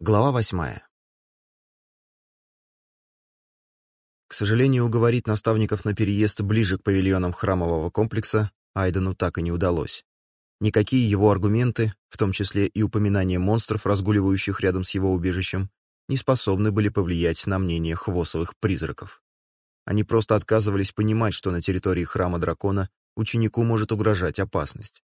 Глава восьмая. К сожалению, уговорить наставников на переезд ближе к павильонам храмового комплекса Айдену так и не удалось. Никакие его аргументы, в том числе и упоминание монстров, разгуливающих рядом с его убежищем, не способны были повлиять на мнение хвосовых призраков. Они просто отказывались понимать, что на территории храма дракона ученику может угрожать опасность.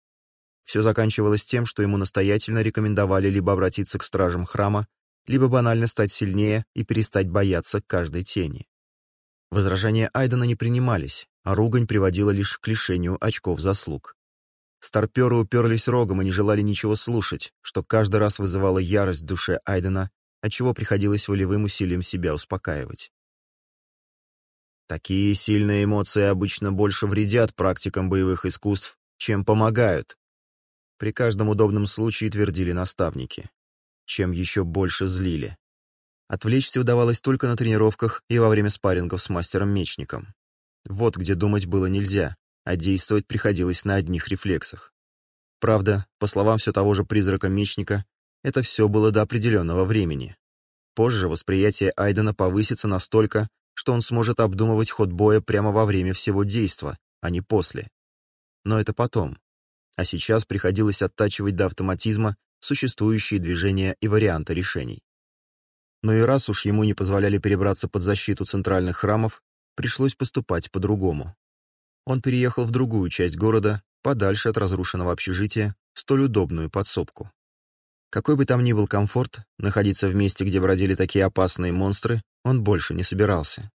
Все заканчивалось тем, что ему настоятельно рекомендовали либо обратиться к стражам храма, либо банально стать сильнее и перестать бояться каждой тени. Возражения Айдена не принимались, а ругань приводила лишь к лишению очков заслуг. Старперы уперлись рогом и не желали ничего слушать, что каждый раз вызывало ярость в душе Айдена, отчего приходилось волевым усилием себя успокаивать. Такие сильные эмоции обычно больше вредят практикам боевых искусств, чем помогают, при каждом удобном случае твердили наставники. Чем еще больше злили. Отвлечься удавалось только на тренировках и во время спаррингов с мастером-мечником. Вот где думать было нельзя, а действовать приходилось на одних рефлексах. Правда, по словам все того же призрака-мечника, это все было до определенного времени. Позже восприятие Айдена повысится настолько, что он сможет обдумывать ход боя прямо во время всего действа, а не после. Но это потом а сейчас приходилось оттачивать до автоматизма существующие движения и варианты решений. Но и раз уж ему не позволяли перебраться под защиту центральных храмов, пришлось поступать по-другому. Он переехал в другую часть города, подальше от разрушенного общежития, в столь удобную подсобку. Какой бы там ни был комфорт, находиться в месте, где бродили такие опасные монстры, он больше не собирался.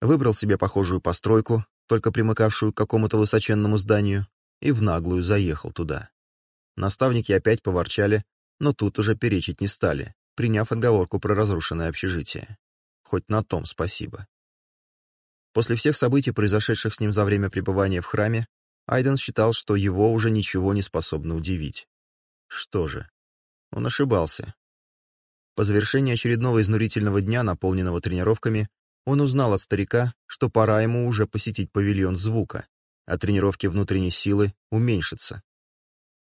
Выбрал себе похожую постройку, только примыкавшую к какому-то высоченному зданию, и в наглую заехал туда. Наставники опять поворчали, но тут уже перечить не стали, приняв отговорку про разрушенное общежитие. Хоть на том спасибо. После всех событий, произошедших с ним за время пребывания в храме, Айден считал, что его уже ничего не способно удивить. Что же, он ошибался. По завершении очередного изнурительного дня, наполненного тренировками, он узнал от старика, что пора ему уже посетить павильон звука, а тренировки внутренней силы уменьшатся.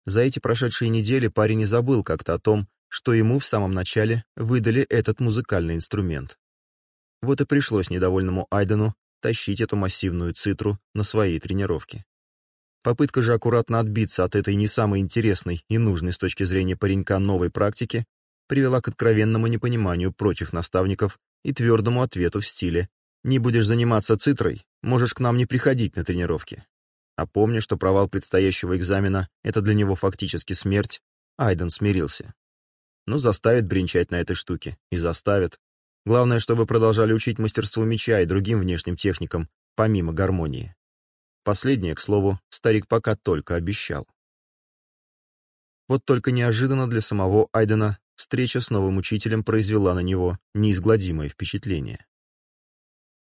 За эти прошедшие недели парень не забыл как-то о том, что ему в самом начале выдали этот музыкальный инструмент. Вот и пришлось недовольному Айдену тащить эту массивную цитру на свои тренировки. Попытка же аккуратно отбиться от этой не самой интересной и нужной с точки зрения паренька новой практики привела к откровенному непониманию прочих наставников и твердому ответу в стиле «Не будешь заниматься цитрой, можешь к нам не приходить на тренировки». А помня, что провал предстоящего экзамена — это для него фактически смерть, Айден смирился. Но заставит бренчать на этой штуке. И заставит. Главное, чтобы продолжали учить мастерству меча и другим внешним техникам, помимо гармонии. Последнее, к слову, старик пока только обещал. Вот только неожиданно для самого Айдена встреча с новым учителем произвела на него неизгладимое впечатление.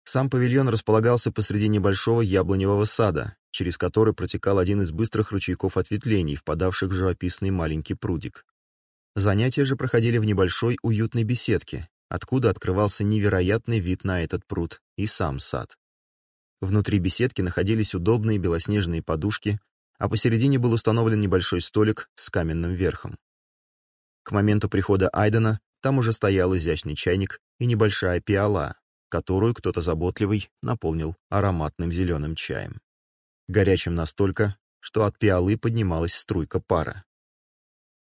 Сам павильон располагался посреди небольшого яблоневого сада, через который протекал один из быстрых ручейков ответвлений, впадавших в живописный маленький прудик. Занятия же проходили в небольшой уютной беседке, откуда открывался невероятный вид на этот пруд и сам сад. Внутри беседки находились удобные белоснежные подушки, а посередине был установлен небольшой столик с каменным верхом. К моменту прихода Айдена там уже стоял изящный чайник и небольшая пиала, которую кто-то заботливый наполнил ароматным зеленым чаем. Горячим настолько, что от пиалы поднималась струйка пара.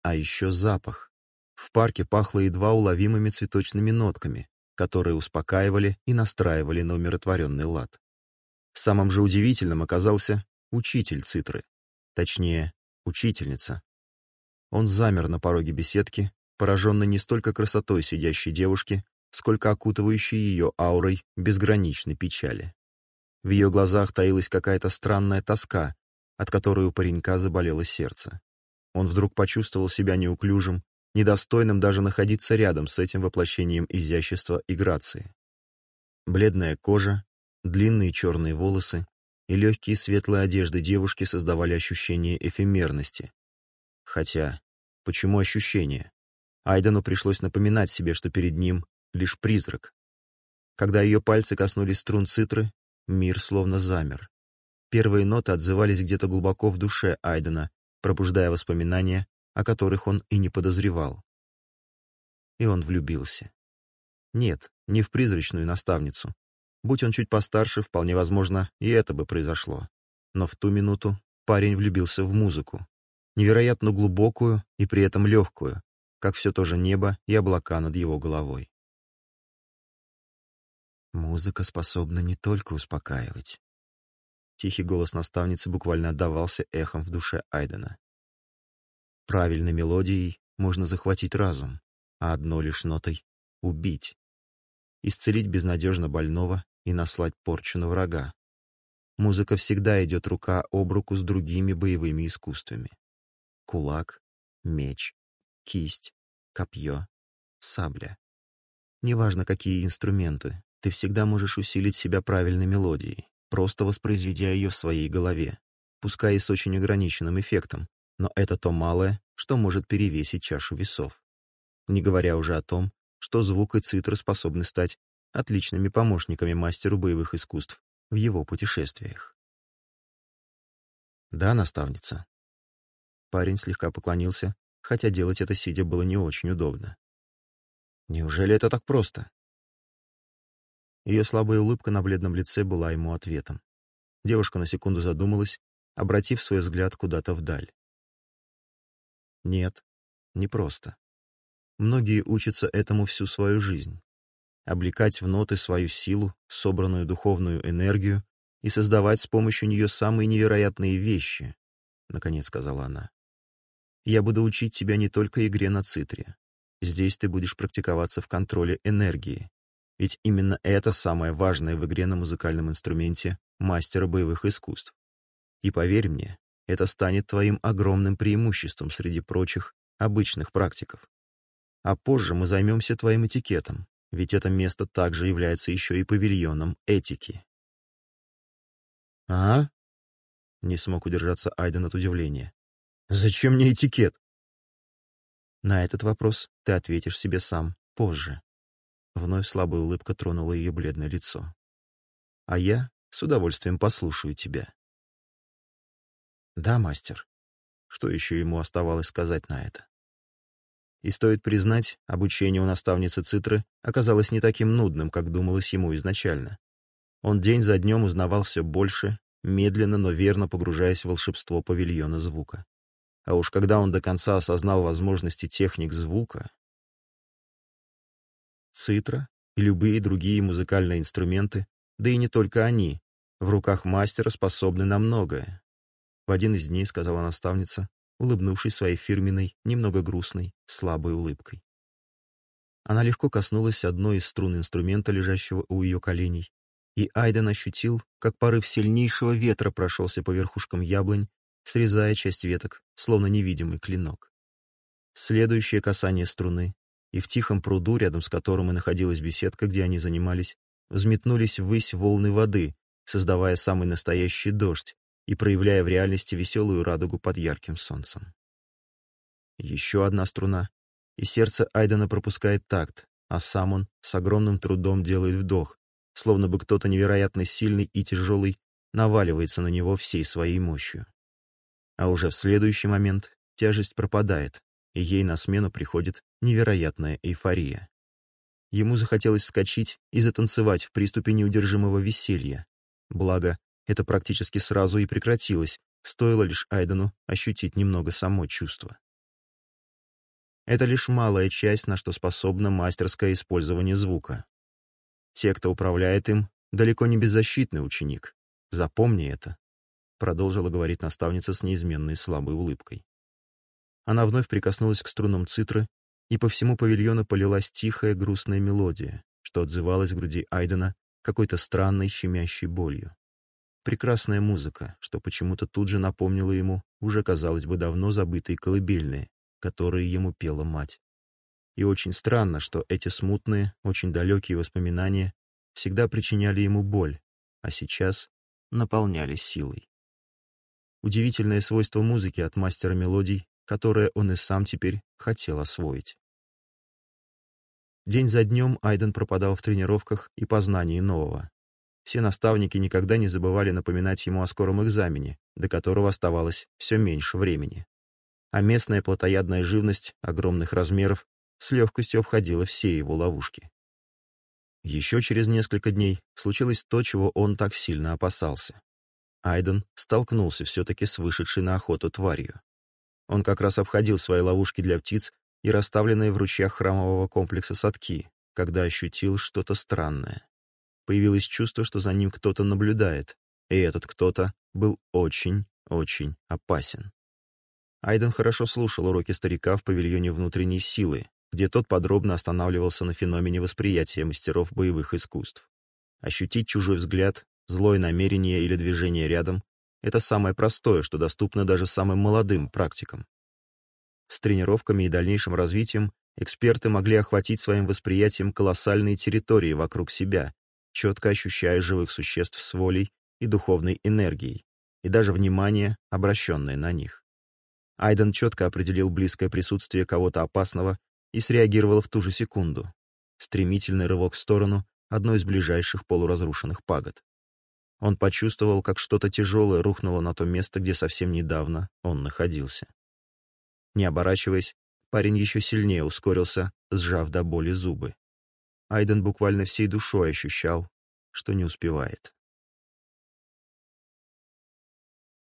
А еще запах. В парке пахло едва уловимыми цветочными нотками, которые успокаивали и настраивали на умиротворенный лад. Самым же удивительным оказался учитель цитры. Точнее, учительница. Он замер на пороге беседки, пораженный не столько красотой сидящей девушки, сколько окутывающей ее аурой безграничной печали. В ее глазах таилась какая-то странная тоска, от которой у паренька заболело сердце. Он вдруг почувствовал себя неуклюжим, недостойным даже находиться рядом с этим воплощением изящества и грации. Бледная кожа, длинные черные волосы и легкие светлые одежды девушки создавали ощущение эфемерности. Хотя, почему ощущение? Айдену пришлось напоминать себе, что перед ним лишь призрак. Когда ее пальцы коснулись струн цитры, мир словно замер. Первые ноты отзывались где-то глубоко в душе Айдена, пробуждая воспоминания, о которых он и не подозревал. И он влюбился. Нет, не в призрачную наставницу. Будь он чуть постарше, вполне возможно, и это бы произошло. Но в ту минуту парень влюбился в музыку. Невероятно глубокую и при этом легкую, как все то же небо и облака над его головой. Музыка способна не только успокаивать. Тихий голос наставницы буквально отдавался эхом в душе Айдена. Правильной мелодией можно захватить разум, а одной лишь нотой — убить. Исцелить безнадежно больного и наслать порчу на врага. Музыка всегда идет рука об руку с другими боевыми искусствами. Кулак, меч, кисть, копье, сабля. Неважно, какие инструменты, ты всегда можешь усилить себя правильной мелодией, просто воспроизведя ее в своей голове, пускай и с очень ограниченным эффектом, но это то малое, что может перевесить чашу весов. Не говоря уже о том, что звук и цитра способны стать отличными помощниками мастеру боевых искусств в его путешествиях. «Да, наставница». Парень слегка поклонился, хотя делать это сидя было не очень удобно. «Неужели это так просто? Ее слабая улыбка на бледном лице была ему ответом. Девушка на секунду задумалась, обратив свой взгляд куда-то вдаль. Нет, не просто. Многие учатся этому всю свою жизнь. Облекать в ноты свою силу, собранную духовную энергию и создавать с помощью нее самые невероятные вещи, — наконец сказала она. Я буду учить тебя не только игре на цитре. Здесь ты будешь практиковаться в контроле энергии, ведь именно это самое важное в игре на музыкальном инструменте мастера боевых искусств. И поверь мне, это станет твоим огромным преимуществом среди прочих обычных практиков. А позже мы займемся твоим этикетом, ведь это место также является еще и павильоном этики. «А?» — не смог удержаться Айден от удивления. «Зачем мне этикет?» На этот вопрос ты ответишь себе сам позже. Вновь слабая улыбка тронула ее бледное лицо. «А я с удовольствием послушаю тебя». «Да, мастер». Что еще ему оставалось сказать на это? И стоит признать, обучение у наставницы Цитры оказалось не таким нудным, как думалось ему изначально. Он день за днем узнавал все больше, медленно, но верно погружаясь в волшебство павильона звука. А уж когда он до конца осознал возможности техник звука, цитра и любые другие музыкальные инструменты, да и не только они, в руках мастера способны на многое. В один из дней сказала наставница, улыбнувшись своей фирменной, немного грустной, слабой улыбкой. Она легко коснулась одной из струн инструмента, лежащего у ее коленей, и Айден ощутил, как порыв сильнейшего ветра прошелся по верхушкам яблонь, срезая часть веток, словно невидимый клинок. Следующее касание струны, и в тихом пруду, рядом с которым и находилась беседка, где они занимались, взметнулись ввысь волны воды, создавая самый настоящий дождь и проявляя в реальности веселую радугу под ярким солнцем. Еще одна струна, и сердце Айдена пропускает такт, а сам он с огромным трудом делает вдох, словно бы кто-то невероятно сильный и тяжелый наваливается на него всей своей мощью. А уже в следующий момент тяжесть пропадает, и ей на смену приходит невероятная эйфория. Ему захотелось скочить и затанцевать в приступе неудержимого веселья. Благо, это практически сразу и прекратилось, стоило лишь Айдену ощутить немного само чувство. Это лишь малая часть, на что способно мастерское использование звука. Те, кто управляет им, далеко не беззащитный ученик. Запомни это, продолжила говорить наставница с неизменной слабой улыбкой. Она вновь прикоснулась к струнам цитры, и по всему павильону полилась тихая грустная мелодия, что отзывалась в груди Айдена какой-то странной щемящей болью. Прекрасная музыка, что почему-то тут же напомнила ему уже, казалось бы, давно забытые колыбельные, которые ему пела мать. И очень странно, что эти смутные, очень далекие воспоминания всегда причиняли ему боль, а сейчас наполняли силой. Удивительное свойство музыки от мастера мелодий которое он и сам теперь хотел освоить. День за днем Айден пропадал в тренировках и познании нового. Все наставники никогда не забывали напоминать ему о скором экзамене, до которого оставалось все меньше времени. А местная плотоядная живность огромных размеров с легкостью обходила все его ловушки. Еще через несколько дней случилось то, чего он так сильно опасался. Айден столкнулся все-таки с вышедшей на охоту тварью. Он как раз обходил свои ловушки для птиц и расставленные в ручьях храмового комплекса садки, когда ощутил что-то странное. Появилось чувство, что за ним кто-то наблюдает, и этот кто-то был очень, очень опасен. Айден хорошо слушал уроки старика в павильоне внутренней силы, где тот подробно останавливался на феномене восприятия мастеров боевых искусств. Ощутить чужой взгляд, злое намерение или движение рядом это самое простое, что доступно даже самым молодым практикам. С тренировками и дальнейшим развитием эксперты могли охватить своим восприятием колоссальные территории вокруг себя, четко ощущая живых существ с волей и духовной энергией, и даже внимание, обращенное на них. Айден четко определил близкое присутствие кого-то опасного и среагировал в ту же секунду. Стремительный рывок в сторону одной из ближайших полуразрушенных пагод. Он почувствовал, как что-то тяжелое рухнуло на то место, где совсем недавно он находился. Не оборачиваясь, парень еще сильнее ускорился, сжав до боли зубы. Айден буквально всей душой ощущал, что не успевает.